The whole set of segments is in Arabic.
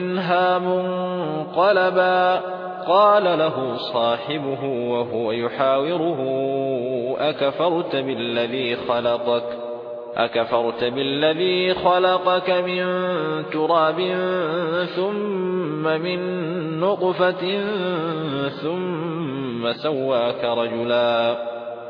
منها منقلبا. قال له صاحبه وهو يحاوره أكفرت بالذي خلقك؟ أكفرت بالذي خلقك من تراب ثم من نطفة ثم سواك رجلا.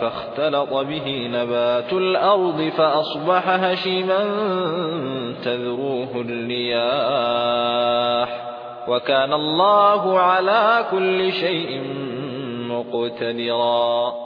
فاختلط به نبات الأرض فأصبح هشيما تذروه الرياح. وكان الله على كل شيء مقتدرا.